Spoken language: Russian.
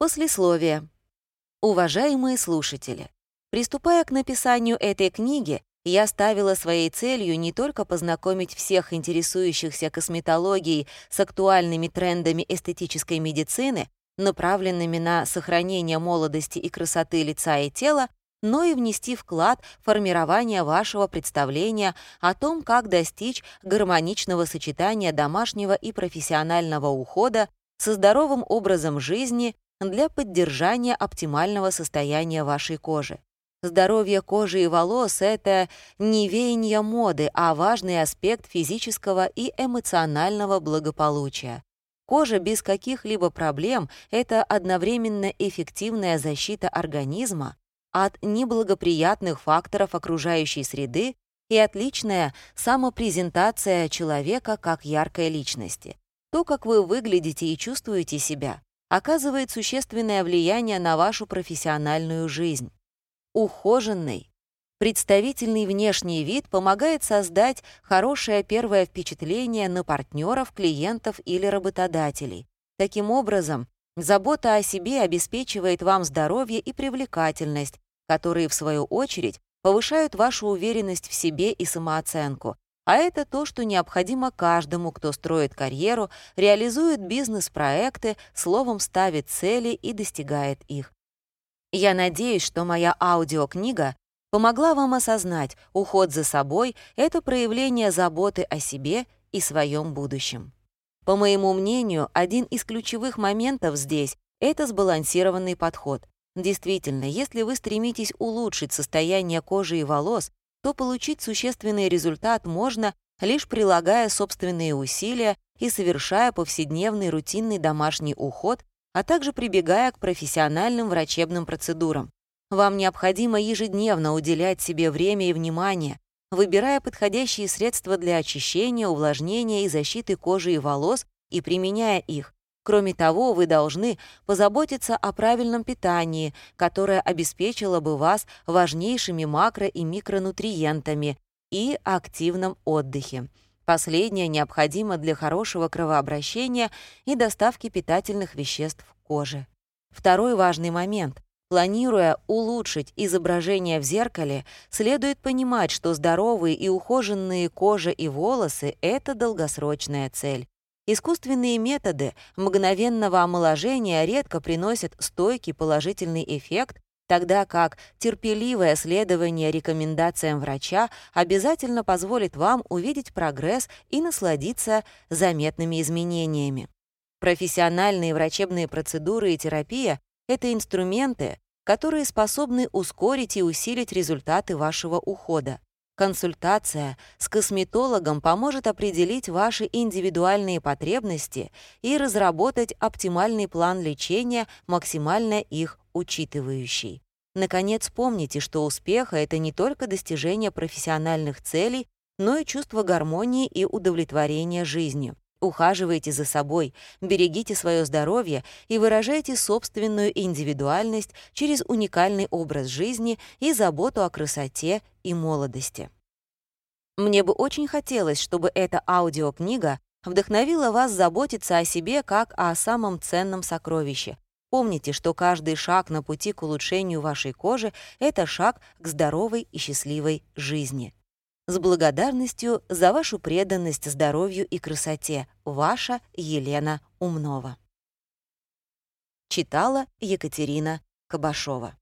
Послесловие. Уважаемые слушатели, приступая к написанию этой книги, я ставила своей целью не только познакомить всех интересующихся косметологией с актуальными трендами эстетической медицины, направленными на сохранение молодости и красоты лица и тела, но и внести вклад в формирование вашего представления о том, как достичь гармоничного сочетания домашнего и профессионального ухода со здоровым образом жизни для поддержания оптимального состояния вашей кожи. Здоровье кожи и волос — это не веяние моды, а важный аспект физического и эмоционального благополучия. Кожа без каких-либо проблем — это одновременно эффективная защита организма от неблагоприятных факторов окружающей среды и отличная самопрезентация человека как яркой личности. То, как вы выглядите и чувствуете себя, оказывает существенное влияние на вашу профессиональную жизнь. Ухоженный, представительный внешний вид помогает создать хорошее первое впечатление на партнеров, клиентов или работодателей. Таким образом, забота о себе обеспечивает вам здоровье и привлекательность, которые, в свою очередь, повышают вашу уверенность в себе и самооценку, а это то, что необходимо каждому, кто строит карьеру, реализует бизнес-проекты, словом, ставит цели и достигает их. Я надеюсь, что моя аудиокнига помогла вам осознать, уход за собой — это проявление заботы о себе и своем будущем. По моему мнению, один из ключевых моментов здесь — это сбалансированный подход. Действительно, если вы стремитесь улучшить состояние кожи и волос, то получить существенный результат можно, лишь прилагая собственные усилия и совершая повседневный рутинный домашний уход, а также прибегая к профессиональным врачебным процедурам. Вам необходимо ежедневно уделять себе время и внимание, выбирая подходящие средства для очищения, увлажнения и защиты кожи и волос и применяя их, Кроме того, вы должны позаботиться о правильном питании, которое обеспечило бы вас важнейшими макро- и микронутриентами и активном отдыхе. Последнее необходимо для хорошего кровообращения и доставки питательных веществ в коже. Второй важный момент. Планируя улучшить изображение в зеркале, следует понимать, что здоровые и ухоженные кожа и волосы — это долгосрочная цель. Искусственные методы мгновенного омоложения редко приносят стойкий положительный эффект, тогда как терпеливое следование рекомендациям врача обязательно позволит вам увидеть прогресс и насладиться заметными изменениями. Профессиональные врачебные процедуры и терапия — это инструменты, которые способны ускорить и усилить результаты вашего ухода. Консультация с косметологом поможет определить ваши индивидуальные потребности и разработать оптимальный план лечения, максимально их учитывающий. Наконец, помните, что успех — это не только достижение профессиональных целей, но и чувство гармонии и удовлетворения жизнью. Ухаживайте за собой, берегите свое здоровье и выражайте собственную индивидуальность через уникальный образ жизни и заботу о красоте и молодости. Мне бы очень хотелось, чтобы эта аудиокнига вдохновила вас заботиться о себе как о самом ценном сокровище. Помните, что каждый шаг на пути к улучшению вашей кожи — это шаг к здоровой и счастливой жизни. С благодарностью за вашу преданность здоровью и красоте. Ваша Елена Умнова. Читала Екатерина Кабашова.